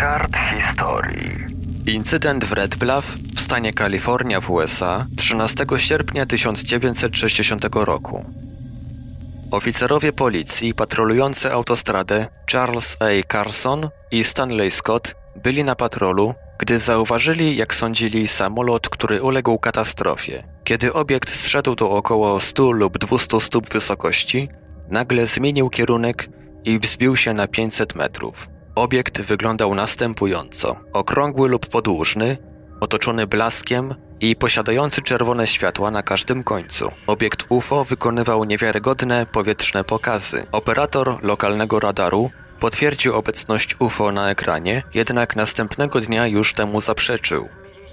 kart historii. Incydent w Red Bluff w stanie Kalifornia w USA 13 sierpnia 1960 roku. Oficerowie policji patrolujący autostradę Charles A. Carson i Stanley Scott byli na patrolu, gdy zauważyli, jak sądzili, samolot, który uległ katastrofie. Kiedy obiekt zszedł do około 100 lub 200 stóp wysokości, nagle zmienił kierunek i wzbił się na 500 metrów. Obiekt wyglądał następująco: okrągły lub podłużny, otoczony blaskiem i posiadający czerwone światła na każdym końcu. Obiekt UFO wykonywał niewiarygodne powietrzne pokazy. Operator lokalnego radaru potwierdził obecność UFO na ekranie, jednak następnego dnia już temu zaprzeczył.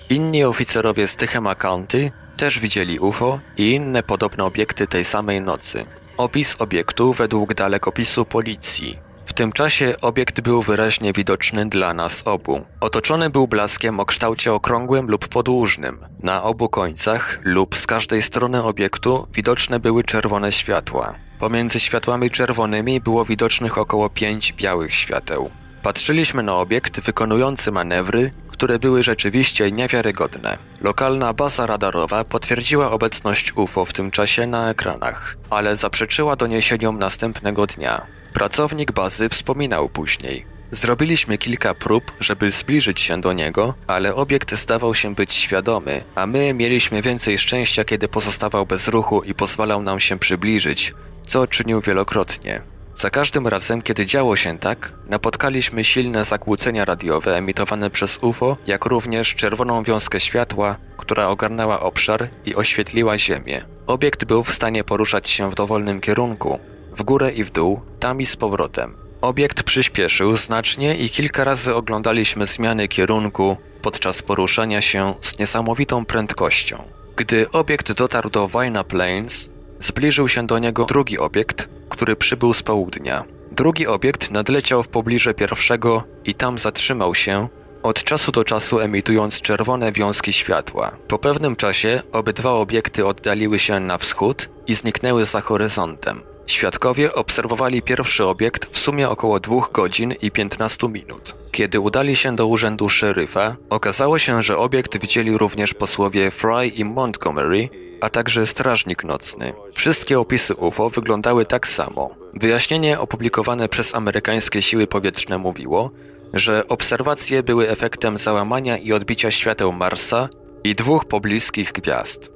Inni oficerowie z Tychema County też widzieli UFO i inne podobne obiekty tej samej nocy. Opis obiektu według dalekopisu policji. Tym czasie obiekt był wyraźnie widoczny dla nas obu. Otoczony był blaskiem o kształcie okrągłym lub podłużnym. Na obu końcach lub z każdej strony obiektu widoczne były czerwone światła. Pomiędzy światłami czerwonymi było widocznych około pięć białych świateł. Patrzyliśmy na obiekt wykonujący manewry, które były rzeczywiście niewiarygodne. Lokalna baza radarowa potwierdziła obecność UFO w tym czasie na ekranach, ale zaprzeczyła doniesieniom następnego dnia. Pracownik bazy wspominał później. Zrobiliśmy kilka prób, żeby zbliżyć się do niego, ale obiekt zdawał się być świadomy, a my mieliśmy więcej szczęścia, kiedy pozostawał bez ruchu i pozwalał nam się przybliżyć, co czynił wielokrotnie. Za każdym razem, kiedy działo się tak, napotkaliśmy silne zakłócenia radiowe emitowane przez UFO, jak również czerwoną wiązkę światła, która ogarnęła obszar i oświetliła Ziemię. Obiekt był w stanie poruszać się w dowolnym kierunku, w górę i w dół, tam i z powrotem. Obiekt przyspieszył znacznie i kilka razy oglądaliśmy zmiany kierunku podczas poruszania się z niesamowitą prędkością. Gdy obiekt dotarł do Vina Plains, zbliżył się do niego drugi obiekt, który przybył z południa. Drugi obiekt nadleciał w pobliże pierwszego i tam zatrzymał się, od czasu do czasu emitując czerwone wiązki światła. Po pewnym czasie obydwa obiekty oddaliły się na wschód i zniknęły za horyzontem. Świadkowie obserwowali pierwszy obiekt w sumie około 2 godzin i 15 minut. Kiedy udali się do urzędu szeryfa, okazało się, że obiekt widzieli również posłowie Fry i Montgomery, a także strażnik nocny. Wszystkie opisy UFO wyglądały tak samo. Wyjaśnienie opublikowane przez amerykańskie siły powietrzne mówiło, że obserwacje były efektem załamania i odbicia świateł Marsa i dwóch pobliskich gwiazd.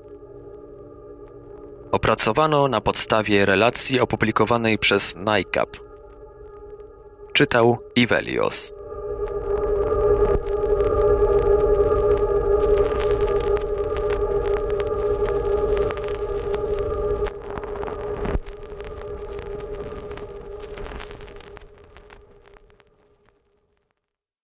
Opracowano na podstawie relacji opublikowanej przez NICAP. Czytał Ivelios.